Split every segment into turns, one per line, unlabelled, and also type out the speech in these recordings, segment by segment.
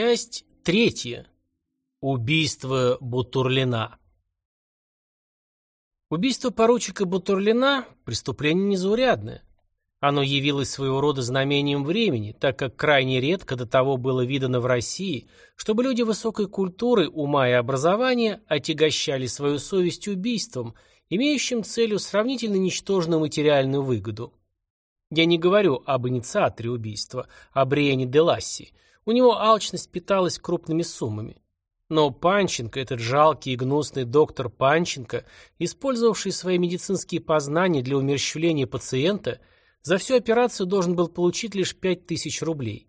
Часть третья. Убийство Бутурлина. Убийство поручика Бутурлина – преступление незаурядное. Оно явилось своего рода знамением времени, так как крайне редко до того было видано в России, чтобы люди высокой культуры, ума и образования отягощали свою совесть убийством, имеющим целью сравнительно ничтожную материальную выгоду. Я не говорю об инициаторе убийства, о Бриене де Ласси. У него алчность питалась крупными суммами. Но Панченко, этот жалкий и гнусный доктор Панченко, использовавший свои медицинские познания для умерщвления пациента, за всю операцию должен был получить лишь пять тысяч рублей.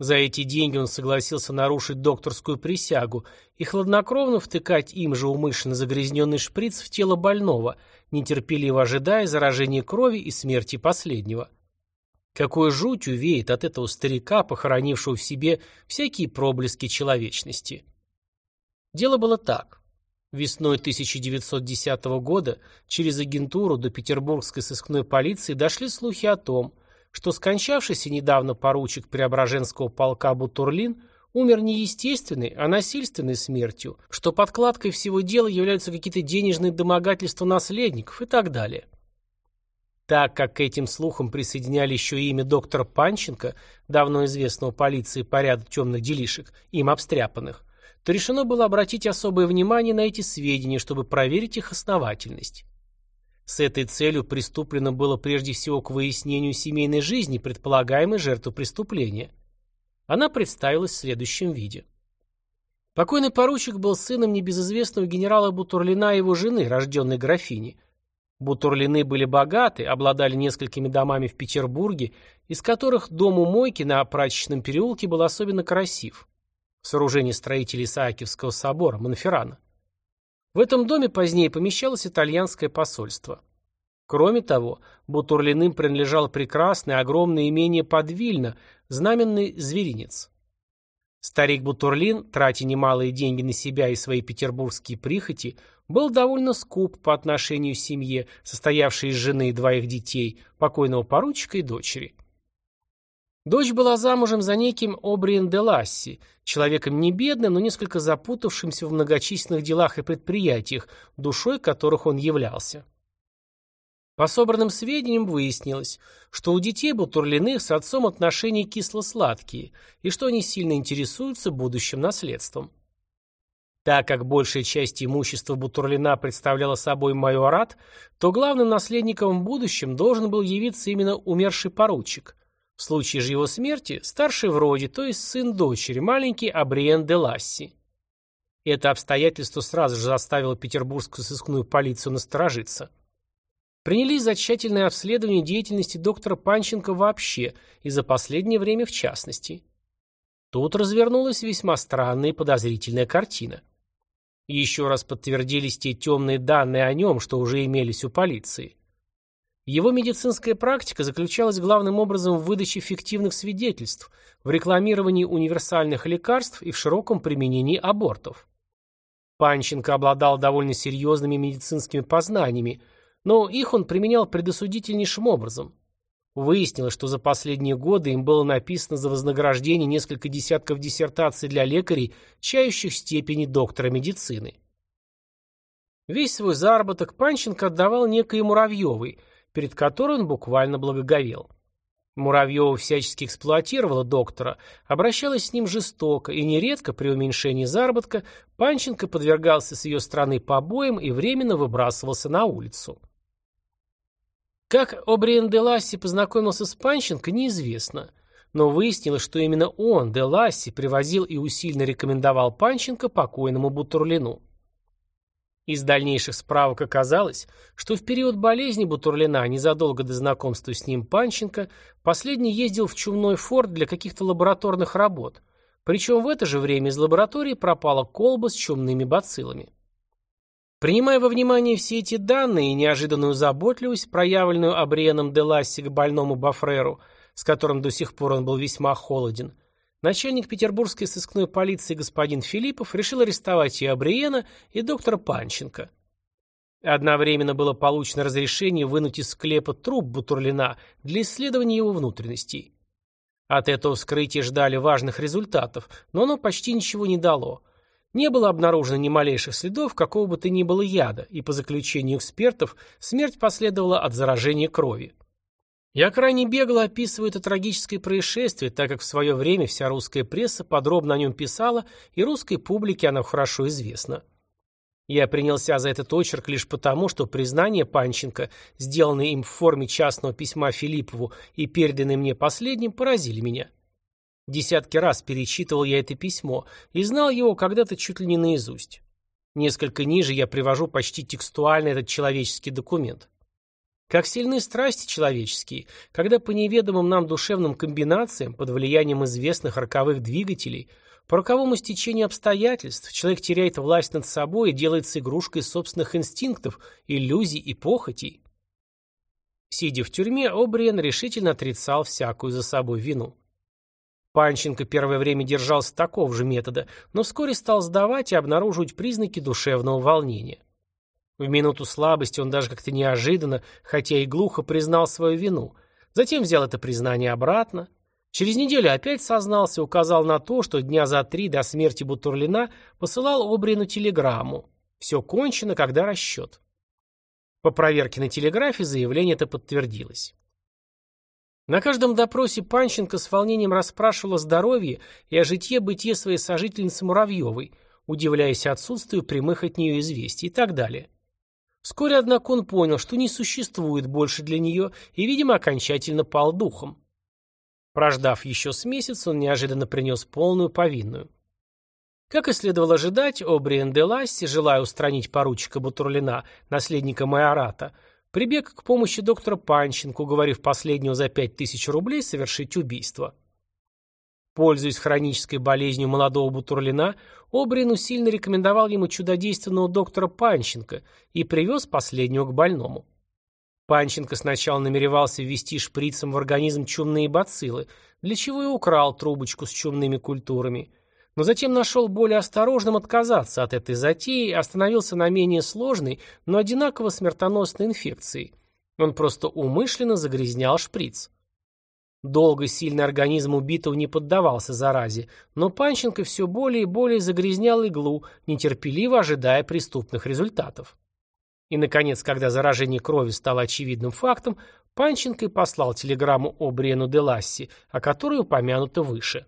За эти деньги он согласился нарушить докторскую присягу и хладнокровно втыкать им же умышленно загрязненный шприц в тело больного, нетерпеливо ожидая заражения крови и смерти последнего. Какой жутью веет от этого старика, похоронившего в себе всякие проблески человечности. Дело было так. Весной 1910 года через агентуру до петербургской сыскной полиции дошли слухи о том, что скончавшийся недавно поручик Преображенского полка Бутурлин умер не естественной, а насильственной смертью, что подкладкой всего дела являются какие-то денежные домогательства наследников и так далее. Так как к этим слухам присоединяли еще и имя доктора Панченко, давно известного полиции по ряду темных делишек, им обстряпанных, то решено было обратить особое внимание на эти сведения, чтобы проверить их основательность. С этой целью приступлено было прежде всего к выяснению семейной жизни предполагаемой жертвы преступления. Она представилась в следующем виде. Покойный поручик был сыном небезызвестного генерала Бутурлина и его жены, рожденной графини. Бутурлины были богаты, обладали несколькими домами в Петербурге, из которых дом у Мойки на Прачечном переулке был особенно красив. В сооружении строителей Исаакиевского собора, Монферрана. В этом доме позднее помещалось итальянское посольство. Кроме того, Бутурлиным принадлежал прекрасное огромное имение под Вильно, знаменный зверинец. Старик Бутурлин, тратя немалые деньги на себя и свои петербургские прихоти, был довольно скуп по отношению к семье, состоявшей из жены и двоих детей, покойного поручика и дочери. Дочь была замужем за неким Обриен де Ласси, человеком не бедным, но несколько запутавшимся в многочисленных делах и предприятиях, душой которых он являлся. По собранным сведениям выяснилось, что у детей Бутурлиных с отцом отношения кисло-сладкие, и что они сильно интересуются будущим наследством. Так как большая часть имущества Бутурлина представляла собой майорат, то главным наследником в будущем должен был явиться именно умерший поручик – в случае же его смерти старший в роде, то есть сын дочери, маленький Абриен де Ласси. Это обстоятельство сразу же заставило петербургскую сыскную полицию насторожиться. Принялись за тщательное обследование деятельности доктора Панченко вообще и за последнее время в частности. Тут развернулась весьма странная и подозрительная картина. Еще раз подтвердились те темные данные о нем, что уже имелись у полиции. Его медицинская практика заключалась главным образом в выдаче фиктивных свидетельств, в рекламировании универсальных лекарств и в широком применении абортов. Панченко обладал довольно серьезными медицинскими познаниями, но их он применял предосудительнейшим образом. Выяснилось, что за последние годы им было написано за вознаграждение несколько десятков диссертаций для лекарей, чающих степени доктора медицины. Весь свой заработок Панченко отдавал некой Муравьевой – перед которой он буквально благоговел. Муравьева всячески эксплуатировала доктора, обращалась с ним жестоко, и нередко при уменьшении заработка Панченко подвергался с ее стороны побоям и временно выбрасывался на улицу. Как Обриен де Ласси познакомился с Панченко, неизвестно, но выяснилось, что именно он, де Ласси, привозил и усиленно рекомендовал Панченко покойному Бутурлину. Из дальнейших справок оказалось, что в период болезни Бутурлина, незадолго до знакомства с ним Панченко, последний ездил в чумной форт для каких-то лабораторных работ, причем в это же время из лаборатории пропала колба с чумными бациллами. Принимая во внимание все эти данные и неожиданную заботливость, проявленную Абриеном де Ласси к больному Бафреру, с которым до сих пор он был весьма холоден, Начальник петербургской сыскной полиции господин Филиппов решил арестовать и Абриена, и доктора Панченко. Одновременно было получено разрешение вынуть из склепа труп Бутурлина для исследования его внутренностей. От этого вскрытия ждали важных результатов, но оно почти ничего не дало. Не было обнаружено ни малейших следов какого бы то ни было яда, и по заключению экспертов смерть последовала от заражения крови. Я крайне бегло описываю это трагическое происшествие, так как в свое время вся русская пресса подробно о нем писала, и русской публике оно хорошо известно. Я принялся за этот очерк лишь потому, что признание Панченко, сделанное им в форме частного письма Филиппову и переданное мне последним, поразили меня. Десятки раз перечитывал я это письмо и знал его когда-то чуть ли не наизусть. Несколько ниже я привожу почти текстуально этот человеческий документ. Как сильны страсти человеческие, когда по неведомым нам душевным комбинациям, под влиянием известных роковых двигателей, по роковому стечению обстоятельств, человек теряет власть над собой и делается игрушкой собственных инстинктов, иллюзий и похотей. Сидя в тюрьме, Обриен решительно отрицал всякую за собой вину. Панченко первое время держался такого же метода, но вскоре стал сдавать и обнаруживать признаки душевного волнения. В минуту слабости он даже как-то неожиданно, хотя и глухо признал свою вину. Затем взял это признание обратно. Через неделю опять сознался и указал на то, что дня за три до смерти Бутурлина посылал Обрину телеграмму. Все кончено, когда расчет. По проверке на телеграфе заявление это подтвердилось. На каждом допросе Панченко с волнением расспрашивал о здоровье и о житье-бытие своей сожительницы Муравьевой, удивляясь отсутствию прямых от нее известий и так далее. Вскоре, однако, он понял, что не существует больше для нее и, видимо, окончательно пал духом. Прождав еще с месяц, он неожиданно принес полную повинную. Как и следовало ожидать, Обриен де Ласси, желая устранить поручика Бутурлина, наследника Майората, прибег к помощи доктора Панченко, уговорив последнего за пять тысяч рублей совершить убийство. Пользуясь хронической болезнью молодого Бутурлина, Обрину сильно рекомендовал ему чудодейственного доктора Панченко и привез последнего к больному. Панченко сначала намеревался ввести шприцем в организм чумные бациллы, для чего и украл трубочку с чумными культурами, но затем нашел более осторожным отказаться от этой затеи и остановился на менее сложной, но одинаково смертоносной инфекции. Он просто умышленно загрязнял шприц. Долго сильный организм убитого не поддавался заразе, но Панченко все более и более загрязнял иглу, нетерпеливо ожидая преступных результатов. И, наконец, когда заражение крови стало очевидным фактом, Панченко послал телеграмму Обриену де Ласси, о которой упомянуто выше.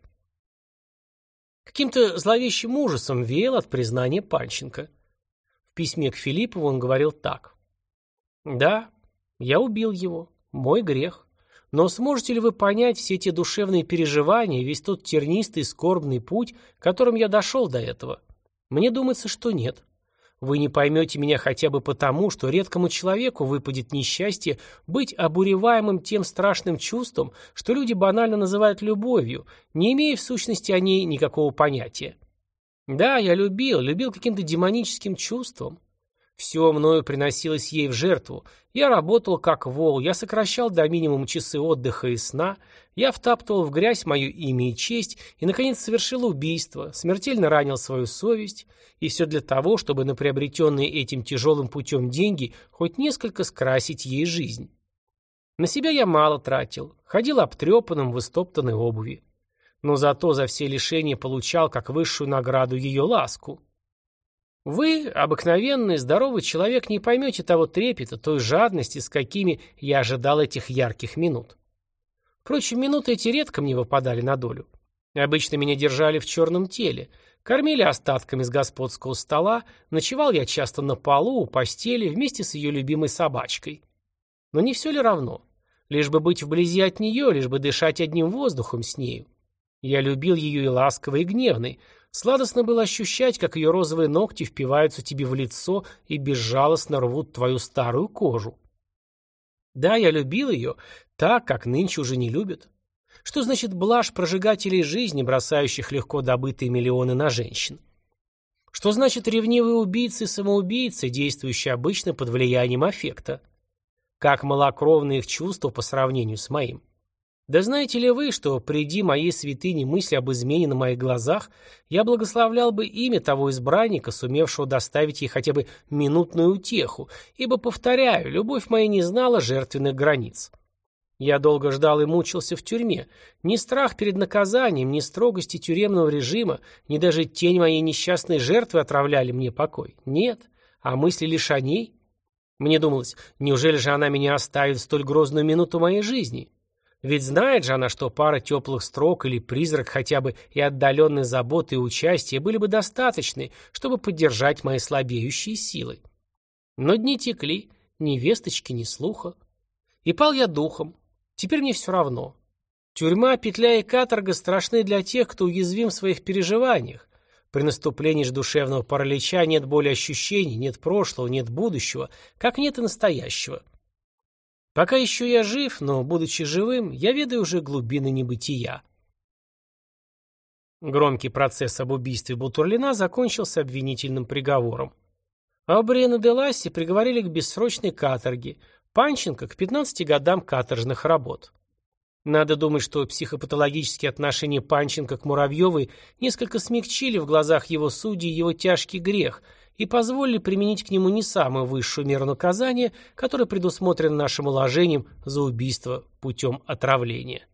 Каким-то зловещим ужасом веял от признания Панченко. В письме к Филиппову он говорил так. «Да, я убил его. Мой грех. Но сможете ли вы понять все те душевные переживания, весь тот тернистый, скорбный путь, которым я дошел до этого? Мне думается, что нет. Вы не поймете меня хотя бы потому, что редкому человеку выпадет несчастье быть обуреваемым тем страшным чувством, что люди банально называют любовью, не имея в сущности о ней никакого понятия. Да, я любил, любил каким-то демоническим чувством. Все мною приносилось ей в жертву. Я работал как вол, я сокращал до минимума часы отдыха и сна, я втаптывал в грязь мое имя и честь и, наконец, совершил убийство, смертельно ранил свою совесть, и все для того, чтобы на приобретенные этим тяжелым путем деньги хоть несколько скрасить ей жизнь. На себя я мало тратил, ходил обтрепанным в истоптанной обуви. Но зато за все лишения получал как высшую награду ее ласку. Вы, обыкновенный, здоровый человек, не поймете того трепета, той жадности, с какими я ожидал этих ярких минут. Впрочем, минуты эти редко мне выпадали на долю. Обычно меня держали в черном теле, кормили остатками с господского стола, ночевал я часто на полу, у постели, вместе с ее любимой собачкой. Но не все ли равно? Лишь бы быть вблизи от нее, лишь бы дышать одним воздухом с нею. Я любил ее и ласковой, и гневной, Сладостно было ощущать, как ее розовые ногти впиваются тебе в лицо и безжалостно рвут твою старую кожу. Да, я любил ее, так, как нынче уже не любят. Что значит блажь прожигателей жизни, бросающих легко добытые миллионы на женщин? Что значит ревнивые убийцы и самоубийцы, действующие обычно под влиянием аффекта? Как малокровны их чувства по сравнению с моим? Да знаете ли вы, что, приди моей святыне мысли об измене на моих глазах, я благословлял бы имя того избранника, сумевшего доставить ей хотя бы минутную утеху, ибо, повторяю, любовь моя не знала жертвенных границ. Я долго ждал и мучился в тюрьме. Ни страх перед наказанием, ни строгости тюремного режима, ни даже тень моей несчастной жертвы отравляли мне покой. Нет. А мысли лишь о ней. Мне думалось, неужели же она меня оставит в столь грозную минуту моей жизни? Ведь знает же она, что пара теплых строк или призрак хотя бы и отдаленной заботы и участия были бы достаточны, чтобы поддержать мои слабеющие силы. Но дни текли, ни весточки, ни слуха. И пал я духом, Теперь мне все равно. Тюрьма, петля и каторга страшны для тех, кто уязвим в своих переживаниях. При наступлении же душевного паралича нет боли ощущений, нет прошлого, нет будущего, как нет и настоящего. Пока еще я жив, но, будучи живым, я ведаю уже глубины небытия. Громкий процесс об убийстве Бутурлина закончился обвинительным приговором. Абриена де Ласси приговорили к бессрочной каторге – Панченко к 15 годам каторжных работ. Надо думать, что психопатологические отношения Панченко к Муравьевой несколько смягчили в глазах его судей его тяжкий грех и позволили применить к нему не самую высшую меру наказания, которая предусмотрена нашим уложением за убийство путем отравления.